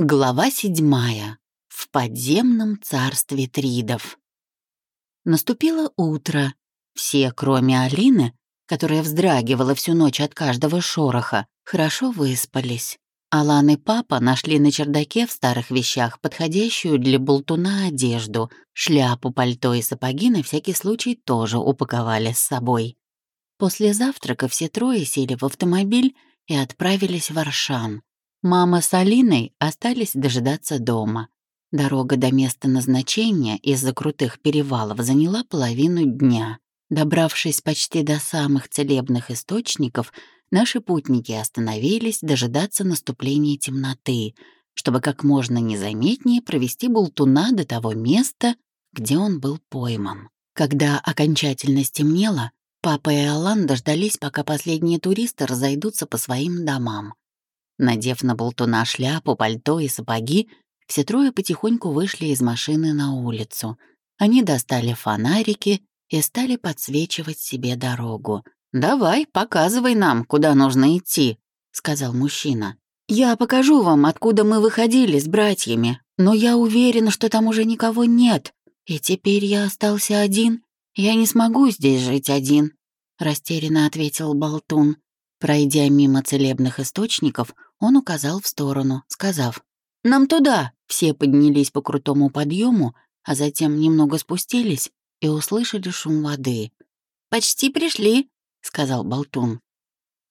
Глава седьмая. В подземном царстве Тридов. Наступило утро. Все, кроме Алины, которая вздрагивала всю ночь от каждого шороха, хорошо выспались. Алан и папа нашли на чердаке в старых вещах подходящую для болтуна одежду, шляпу, пальто и сапоги на всякий случай тоже упаковали с собой. После завтрака все трое сели в автомобиль и отправились в Аршан. Мама с Алиной остались дожидаться дома. Дорога до места назначения из-за крутых перевалов заняла половину дня. Добравшись почти до самых целебных источников, наши путники остановились дожидаться наступления темноты, чтобы как можно незаметнее провести болтуна до того места, где он был пойман. Когда окончательно стемнело, папа и Алан дождались, пока последние туристы разойдутся по своим домам. Надев на болтуна шляпу, пальто и сапоги, все трое потихоньку вышли из машины на улицу. Они достали фонарики и стали подсвечивать себе дорогу. «Давай, показывай нам, куда нужно идти», — сказал мужчина. «Я покажу вам, откуда мы выходили с братьями, но я уверен, что там уже никого нет, и теперь я остался один. Я не смогу здесь жить один», — растерянно ответил Болтун. Пройдя мимо целебных источников, он указал в сторону, сказав «Нам туда!» Все поднялись по крутому подъему, а затем немного спустились и услышали шум воды. «Почти пришли», — сказал Болтун.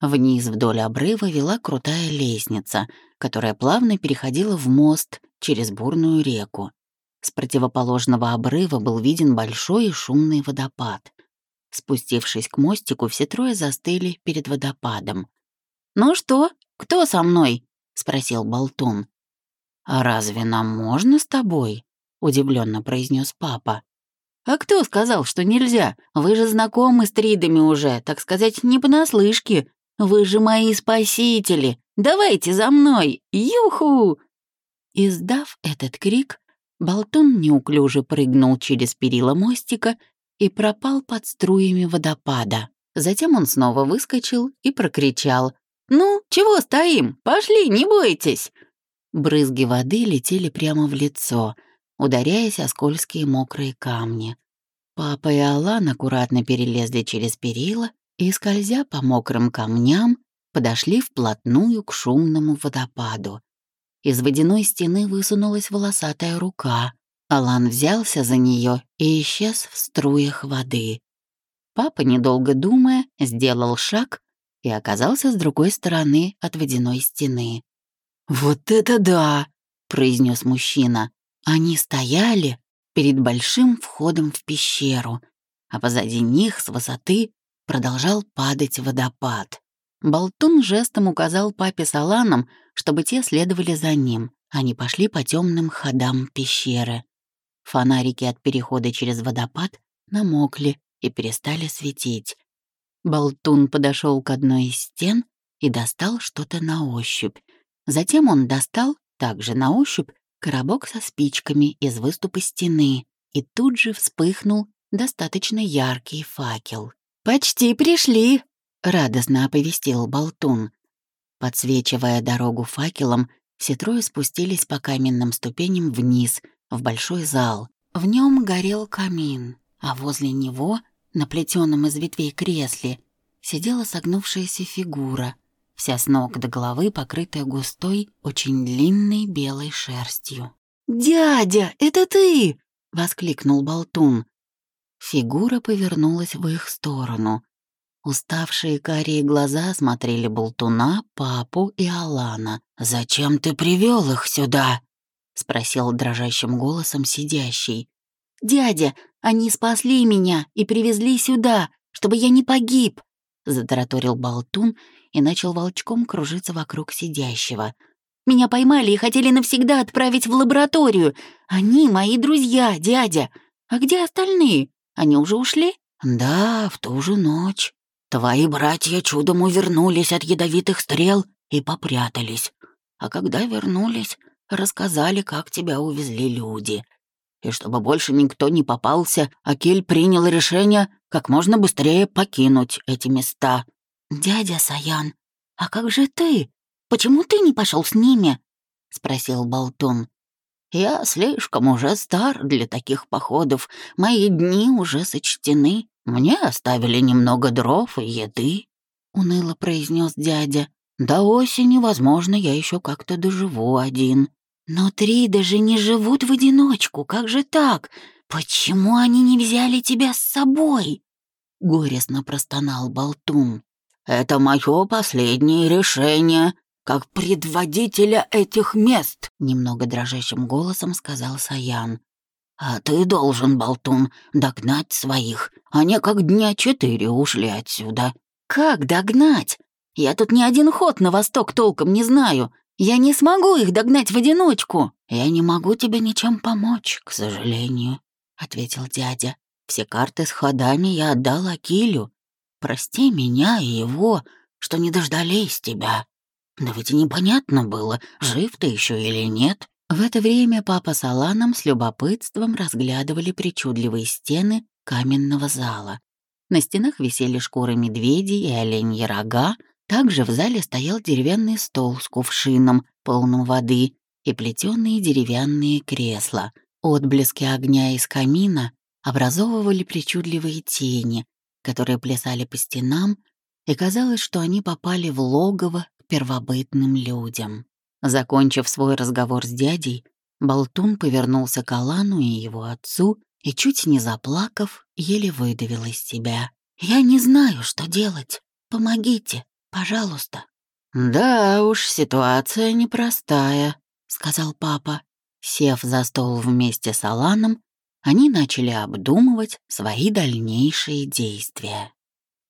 Вниз вдоль обрыва вела крутая лестница, которая плавно переходила в мост через бурную реку. С противоположного обрыва был виден большой и шумный водопад. Спустившись к мостику, все трое застыли перед водопадом. «Ну что, «Кто со мной?» — спросил Болтун. «А разве нам можно с тобой?» — удивленно произнес папа. «А кто сказал, что нельзя? Вы же знакомы с Тридами уже, так сказать, не понаслышке. Вы же мои спасители. Давайте за мной! Юху!» Издав этот крик, Болтун неуклюже прыгнул через перила мостика и пропал под струями водопада. Затем он снова выскочил и прокричал «Ну, чего стоим? Пошли, не бойтесь!» Брызги воды летели прямо в лицо, ударяясь о скользкие мокрые камни. Папа и Алан аккуратно перелезли через перила и, скользя по мокрым камням, подошли вплотную к шумному водопаду. Из водяной стены высунулась волосатая рука. Алан взялся за нее и исчез в струях воды. Папа, недолго думая, сделал шаг и оказался с другой стороны от водяной стены. «Вот это да!» — произнес мужчина. Они стояли перед большим входом в пещеру, а позади них с высоты продолжал падать водопад. Болтун жестом указал папе с Аланом, чтобы те следовали за ним. Они пошли по темным ходам пещеры. Фонарики от перехода через водопад намокли и перестали светить. Болтун подошел к одной из стен и достал что-то на ощупь. Затем он достал, также на ощупь, коробок со спичками из выступа стены, и тут же вспыхнул достаточно яркий факел. «Почти пришли!» — радостно оповестил Болтун. Подсвечивая дорогу факелом, все трое спустились по каменным ступеням вниз, в большой зал. В нем горел камин, а возле него на плетеном из ветвей кресле сидела согнувшаяся фигура, вся с ног до головы покрытая густой, очень длинной белой шерстью. «Дядя, это ты!» — воскликнул Болтун. Фигура повернулась в их сторону. Уставшие карие глаза смотрели Болтуна, папу и Алана. «Зачем ты привел их сюда?» — спросил дрожащим голосом сидящий. «Дядя, они спасли меня и привезли сюда, чтобы я не погиб», — затараторил болтун и начал волчком кружиться вокруг сидящего. «Меня поймали и хотели навсегда отправить в лабораторию. Они мои друзья, дядя. А где остальные? Они уже ушли?» «Да, в ту же ночь. Твои братья чудом увернулись от ядовитых стрел и попрятались. А когда вернулись, рассказали, как тебя увезли люди и чтобы больше никто не попался, Акель принял решение как можно быстрее покинуть эти места. «Дядя Саян, а как же ты? Почему ты не пошел с ними?» — спросил Болтун. «Я слишком уже стар для таких походов. Мои дни уже сочтены. Мне оставили немного дров и еды», — уныло произнес дядя. «До осени, возможно, я еще как-то доживу один». «Но три даже не живут в одиночку, как же так? Почему они не взяли тебя с собой?» Горестно простонал Болтун. «Это мое последнее решение, как предводителя этих мест», — немного дрожащим голосом сказал Саян. «А ты должен, Болтун, догнать своих. Они как дня четыре ушли отсюда». «Как догнать? Я тут ни один ход на восток толком не знаю. Я не смогу их догнать в одиночку. Я не могу тебе ничем помочь, к сожалению», — ответил дядя. «Все карты с ходами я отдал Акилю. Прости меня и его, что не дождались тебя». Да ведь и непонятно было, жив ты еще или нет. В это время папа с Аланом с любопытством разглядывали причудливые стены каменного зала. На стенах висели шкуры медведей и оленьи рога, также в зале стоял деревянный стол с кувшином, полным воды, и плетеные деревянные кресла. Отблески огня из камина образовывали причудливые тени, которые плясали по стенам, и казалось, что они попали в логово первобытным людям. Закончив свой разговор с дядей, Болтун повернулся к Алану и его отцу и, чуть не заплакав, еле выдавил из себя. «Я не знаю, что делать. Помогите, пожалуйста». «Да уж, ситуация непростая», — сказал папа. Сев за стол вместе с Аланом, они начали обдумывать свои дальнейшие действия.